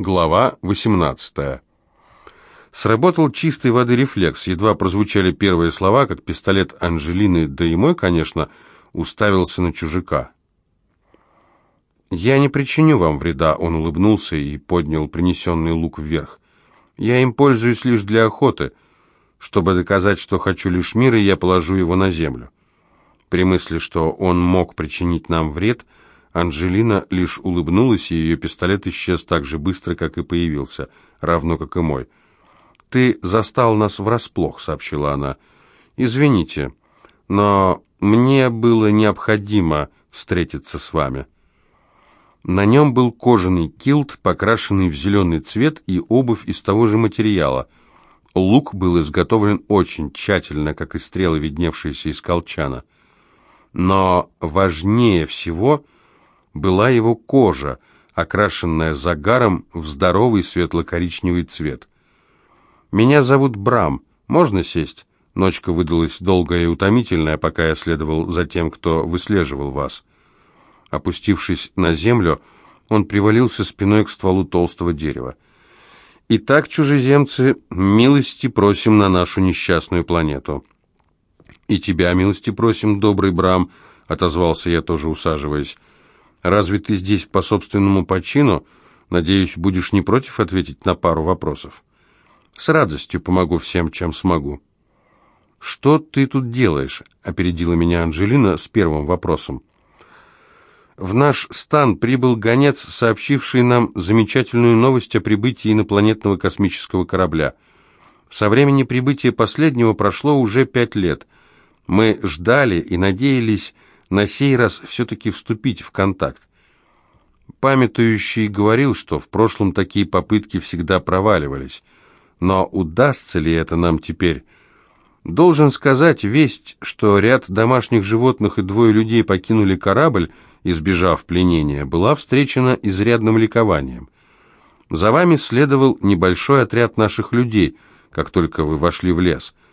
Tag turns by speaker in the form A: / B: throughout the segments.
A: Глава 18. Сработал чистой воды рефлекс. Едва прозвучали первые слова, как пистолет Анжелины, да и мой, конечно, уставился на чужака. «Я не причиню вам вреда», — он улыбнулся и поднял принесенный лук вверх. «Я им пользуюсь лишь для охоты. Чтобы доказать, что хочу лишь мира, я положу его на землю». При мысли, что он мог причинить нам вред, — Анжелина лишь улыбнулась, и ее пистолет исчез так же быстро, как и появился, равно как и мой. «Ты застал нас врасплох», — сообщила она. «Извините, но мне было необходимо встретиться с вами». На нем был кожаный килт, покрашенный в зеленый цвет, и обувь из того же материала. Лук был изготовлен очень тщательно, как и стрелы, видневшиеся из колчана. Но важнее всего — была его кожа, окрашенная загаром в здоровый светло-коричневый цвет. «Меня зовут Брам. Можно сесть?» Ночка выдалась долгая и утомительная, пока я следовал за тем, кто выслеживал вас. Опустившись на землю, он привалился спиной к стволу толстого дерева. «Итак, чужеземцы, милости просим на нашу несчастную планету». «И тебя милости просим, добрый Брам», — отозвался я, тоже усаживаясь. Разве ты здесь по собственному почину? Надеюсь, будешь не против ответить на пару вопросов? С радостью помогу всем, чем смогу. Что ты тут делаешь? опередила меня Анжелина с первым вопросом. В наш стан прибыл гонец, сообщивший нам замечательную новость о прибытии инопланетного космического корабля. Со времени прибытия последнего прошло уже пять лет. Мы ждали и надеялись на сей раз все-таки вступить в контакт. Памятующий говорил, что в прошлом такие попытки всегда проваливались. Но удастся ли это нам теперь? Должен сказать, весть, что ряд домашних животных и двое людей покинули корабль, избежав пленения, была встречена изрядным ликованием. За вами следовал небольшой отряд наших людей, как только вы вошли в лес –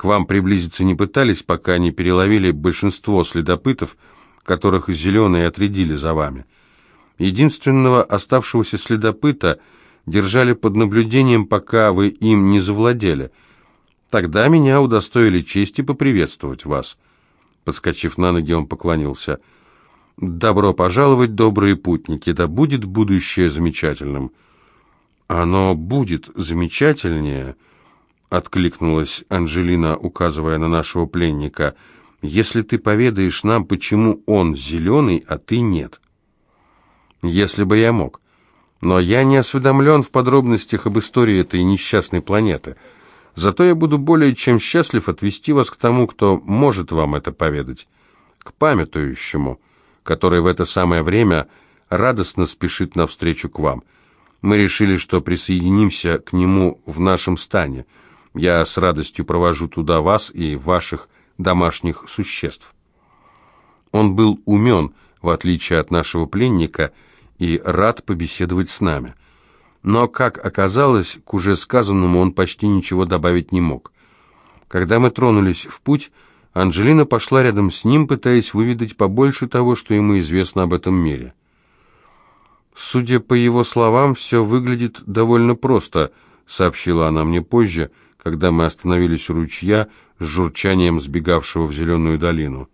A: к вам приблизиться не пытались, пока не переловили большинство следопытов, которых зеленые отрядили за вами. Единственного оставшегося следопыта держали под наблюдением, пока вы им не завладели. Тогда меня удостоили чести поприветствовать вас». Подскочив на ноги, он поклонился. «Добро пожаловать, добрые путники, да будет будущее замечательным». «Оно будет замечательнее», откликнулась Анжелина, указывая на нашего пленника. «Если ты поведаешь нам, почему он зеленый, а ты нет». «Если бы я мог. Но я не осведомлен в подробностях об истории этой несчастной планеты. Зато я буду более чем счастлив отвести вас к тому, кто может вам это поведать, к памятующему, который в это самое время радостно спешит навстречу к вам. Мы решили, что присоединимся к нему в нашем стане». Я с радостью провожу туда вас и ваших домашних существ. Он был умен, в отличие от нашего пленника, и рад побеседовать с нами. Но, как оказалось, к уже сказанному он почти ничего добавить не мог. Когда мы тронулись в путь, Анжелина пошла рядом с ним, пытаясь выведать побольше того, что ему известно об этом мире. «Судя по его словам, все выглядит довольно просто», — сообщила она мне позже, — когда мы остановились у ручья с журчанием сбегавшего в зеленую долину.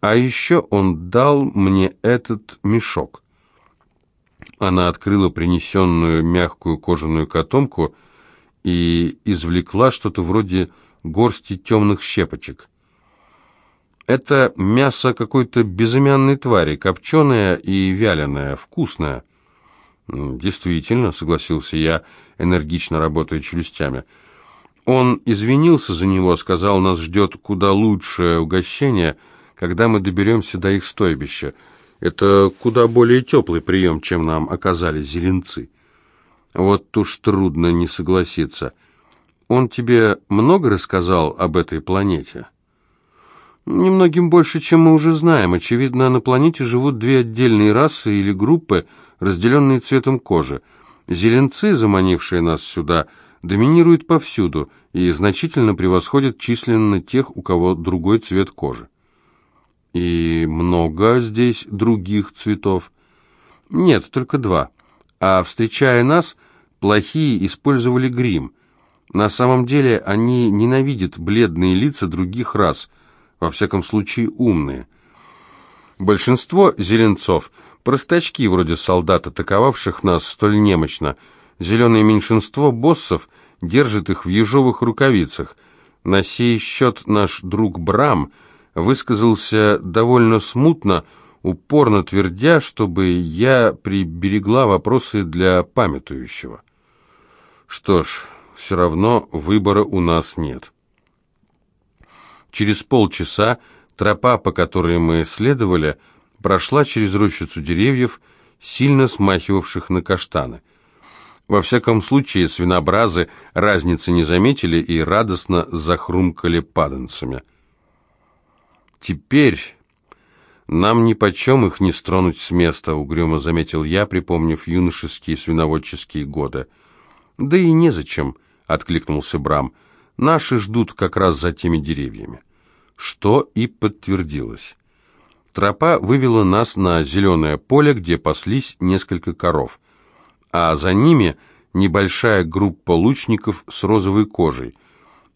A: А еще он дал мне этот мешок. Она открыла принесенную мягкую кожаную котомку и извлекла что-то вроде горсти темных щепочек. Это мясо какой-то безымянной твари, копченое и вяленое, вкусное. «Действительно», — согласился я, энергично работая челюстями, — он извинился за него, сказал, нас ждет куда лучшее угощение, когда мы доберемся до их стойбища. Это куда более теплый прием, чем нам оказали зеленцы. Вот уж трудно не согласиться. Он тебе много рассказал об этой планете? Немногим больше, чем мы уже знаем. Очевидно, на планете живут две отдельные расы или группы, разделенные цветом кожи. Зеленцы, заманившие нас сюда, — доминирует повсюду и значительно превосходит численно тех, у кого другой цвет кожи. И много здесь других цветов? Нет, только два. А встречая нас, плохие использовали грим. На самом деле они ненавидят бледные лица других рас, во всяком случае умные. Большинство зеленцов – простачки вроде солдат, атаковавших нас столь немощно. Зеленое меньшинство боссов держит их в ежовых рукавицах. На сей счет наш друг Брам высказался довольно смутно, упорно твердя, чтобы я приберегла вопросы для памятующего. Что ж, все равно выбора у нас нет. Через полчаса тропа, по которой мы следовали, прошла через рощицу деревьев, сильно смахивавших на каштаны. Во всяком случае, свинобразы разницы не заметили и радостно захрумкали паданцами. «Теперь нам нипочем их не стронуть с места», — угрюмо заметил я, припомнив юношеские свиноводческие годы. «Да и незачем», — откликнулся Брам. «Наши ждут как раз за теми деревьями». Что и подтвердилось. Тропа вывела нас на зеленое поле, где паслись несколько коров, а за ними небольшая группа лучников с розовой кожей.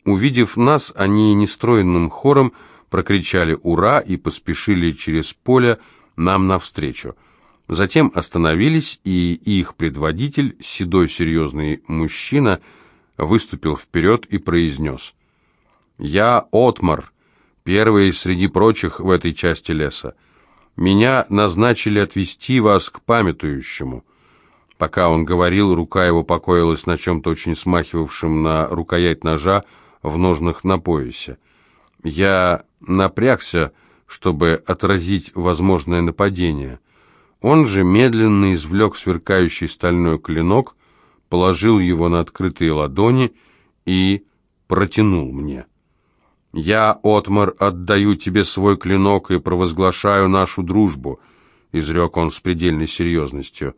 A: Увидев нас, они нестроенным хором прокричали «Ура!» и поспешили через поле нам навстречу. Затем остановились, и их предводитель, седой серьезный мужчина, выступил вперед и произнес «Я Отмар, первый среди прочих в этой части леса. Меня назначили отвести вас к памятующему». Пока он говорил, рука его покоилась на чем-то очень смахивавшем на рукоять ножа в ножнах на поясе. Я напрягся, чтобы отразить возможное нападение. Он же медленно извлек сверкающий стальной клинок, положил его на открытые ладони и протянул мне. «Я, Отмар, отдаю тебе свой клинок и провозглашаю нашу дружбу», — изрек он с предельной серьезностью.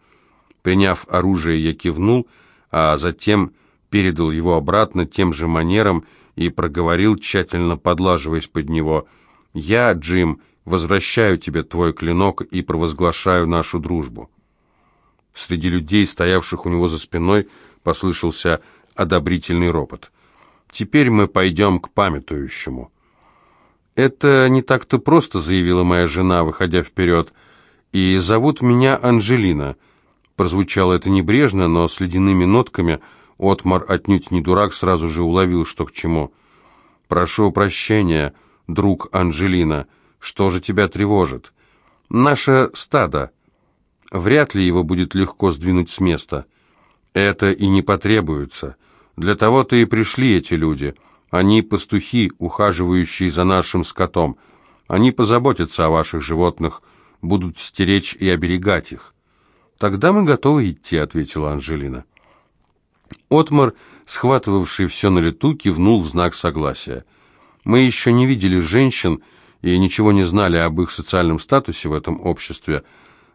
A: Приняв оружие, я кивнул, а затем передал его обратно тем же манером и проговорил, тщательно подлаживаясь под него, «Я, Джим, — возвращаю тебе твой клинок и провозглашаю нашу дружбу». Среди людей, стоявших у него за спиной, послышался одобрительный ропот. «Теперь мы пойдем к памятующему». «Это не так-то просто», — заявила моя жена, выходя вперед. «И зовут меня Анжелина». Прозвучало это небрежно, но с ледяными нотками Отмар, отнюдь не дурак, сразу же уловил, что к чему. «Прошу прощения, друг Анжелина», что же тебя тревожит? Наше стадо. Вряд ли его будет легко сдвинуть с места. Это и не потребуется. Для того-то и пришли эти люди. Они пастухи, ухаживающие за нашим скотом. Они позаботятся о ваших животных, будут стеречь и оберегать их. Тогда мы готовы идти, ответила Анжелина. Отмар, схватывавший все на лету, кивнул в знак согласия. Мы еще не видели женщин, и ничего не знали об их социальном статусе в этом обществе,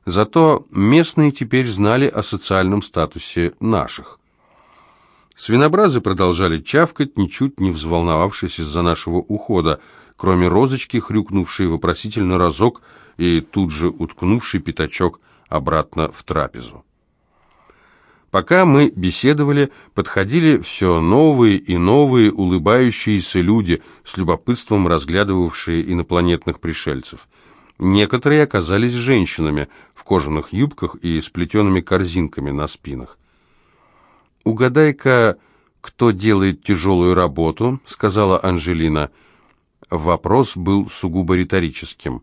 A: зато местные теперь знали о социальном статусе наших. Свинобразы продолжали чавкать, ничуть не взволновавшись из-за нашего ухода, кроме розочки, хрюкнувшей вопросительно разок и тут же уткнувший пятачок обратно в трапезу. Пока мы беседовали, подходили все новые и новые улыбающиеся люди, с любопытством разглядывавшие инопланетных пришельцев. Некоторые оказались женщинами в кожаных юбках и с плетеными корзинками на спинах. «Угадай-ка, кто делает тяжелую работу?» — сказала Анжелина. Вопрос был сугубо риторическим.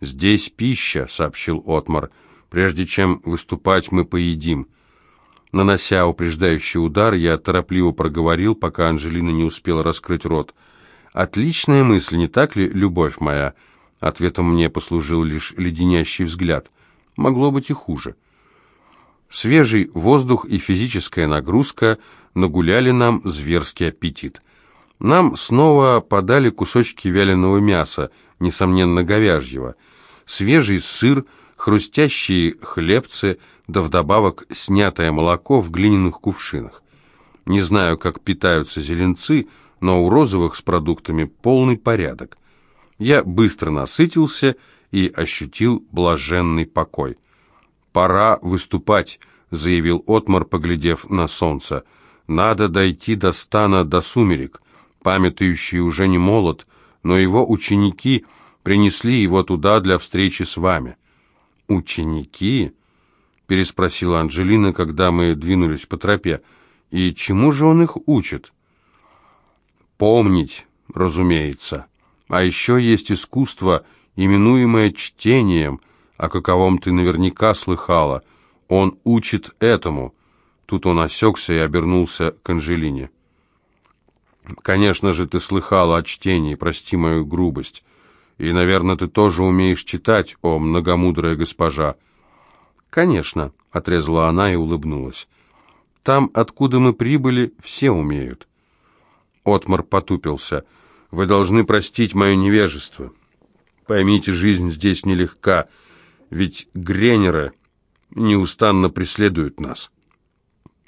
A: «Здесь пища», — сообщил Отмар. «Прежде чем выступать, мы поедим». Нанося упреждающий удар, я торопливо проговорил, пока Анжелина не успела раскрыть рот. «Отличная мысль, не так ли, любовь моя?» Ответом мне послужил лишь леденящий взгляд. Могло быть и хуже. Свежий воздух и физическая нагрузка нагуляли нам зверский аппетит. Нам снова подали кусочки вяленого мяса, несомненно говяжьего, свежий сыр, хрустящие хлебцы – да вдобавок снятое молоко в глиняных кувшинах. Не знаю, как питаются зеленцы, но у розовых с продуктами полный порядок. Я быстро насытился и ощутил блаженный покой. «Пора выступать», — заявил Отмар, поглядев на солнце. «Надо дойти до стана до сумерек. Памятающий уже не молод, но его ученики принесли его туда для встречи с вами». «Ученики?» — переспросила Анжелина, когда мы двинулись по тропе. «И чему же он их учит?» «Помнить, разумеется. А еще есть искусство, именуемое чтением, о каковом ты наверняка слыхала. Он учит этому». Тут он осекся и обернулся к Анжелине. «Конечно же, ты слыхала о чтении, прости мою грубость. И, наверное, ты тоже умеешь читать, о многомудрая госпожа». «Конечно», — отрезала она и улыбнулась. «Там, откуда мы прибыли, все умеют». Отмар потупился. «Вы должны простить мое невежество. Поймите, жизнь здесь нелегка, ведь гренеры неустанно преследуют нас».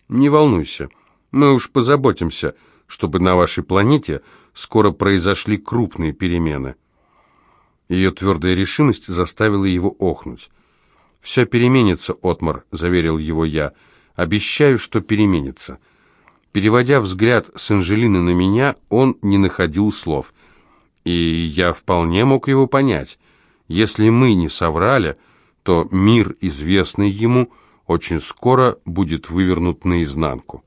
A: «Не волнуйся, мы уж позаботимся, чтобы на вашей планете скоро произошли крупные перемены». Ее твердая решимость заставила его охнуть. «Все переменится, Отмар», — заверил его я. «Обещаю, что переменится». Переводя взгляд с Анжелины на меня, он не находил слов. И я вполне мог его понять. Если мы не соврали, то мир, известный ему, очень скоро будет вывернут наизнанку.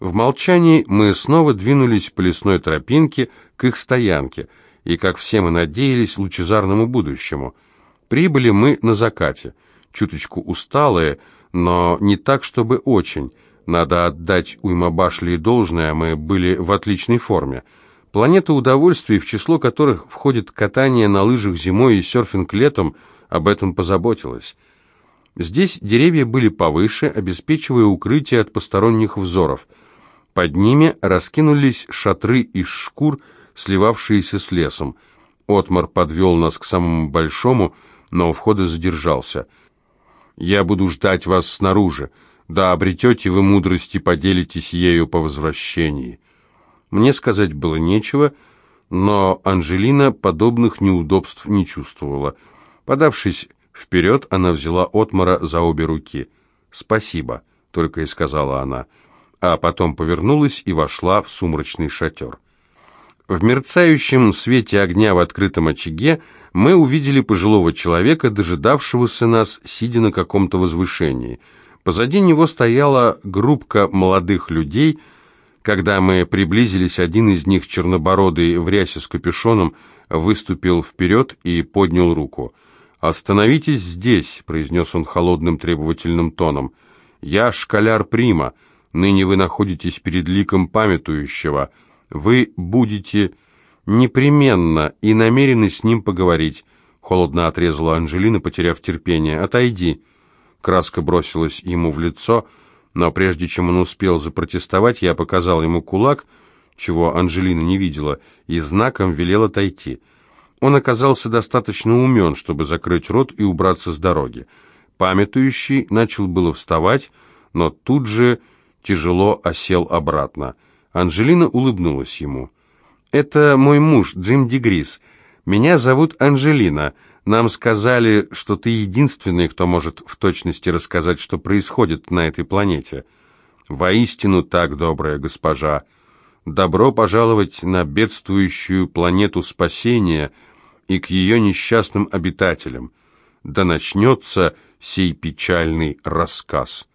A: В молчании мы снова двинулись по лесной тропинке к их стоянке, и, как все мы надеялись, лучезарному будущему — Прибыли мы на закате, чуточку усталые, но не так, чтобы очень. Надо отдать Уймабашли должное, мы были в отличной форме. Планета удовольствий, в число которых входит катание на лыжах зимой и серфинг летом, об этом позаботилась. Здесь деревья были повыше, обеспечивая укрытие от посторонних взоров. Под ними раскинулись шатры из шкур, сливавшиеся с лесом. Отмар подвел нас к самому большому, но у входа задержался. «Я буду ждать вас снаружи. Да обретете вы мудрость и поделитесь ею по возвращении». Мне сказать было нечего, но Анжелина подобных неудобств не чувствовала. Подавшись вперед, она взяла Отмара за обе руки. «Спасибо», — только и сказала она, а потом повернулась и вошла в сумрачный шатер. В мерцающем свете огня в открытом очаге мы увидели пожилого человека, дожидавшегося нас, сидя на каком-то возвышении. Позади него стояла группка молодых людей. Когда мы приблизились, один из них, чернобородый, в рясе с капюшоном, выступил вперед и поднял руку. «Остановитесь здесь», — произнес он холодным требовательным тоном. «Я школяр Прима. Ныне вы находитесь перед ликом памятующего. Вы будете...» непременно и намерены с ним поговорить», — холодно отрезала Анжелина, потеряв терпение. «Отойди». Краска бросилась ему в лицо, но прежде чем он успел запротестовать, я показал ему кулак, чего Анжелина не видела, и знаком велел отойти. Он оказался достаточно умен, чтобы закрыть рот и убраться с дороги. Памятующий начал было вставать, но тут же тяжело осел обратно. Анжелина улыбнулась ему. «Это мой муж, Джим Дегрис. Меня зовут Анжелина. Нам сказали, что ты единственный, кто может в точности рассказать, что происходит на этой планете. Воистину так, добрая госпожа. Добро пожаловать на бедствующую планету спасения и к ее несчастным обитателям. Да начнется сей печальный рассказ».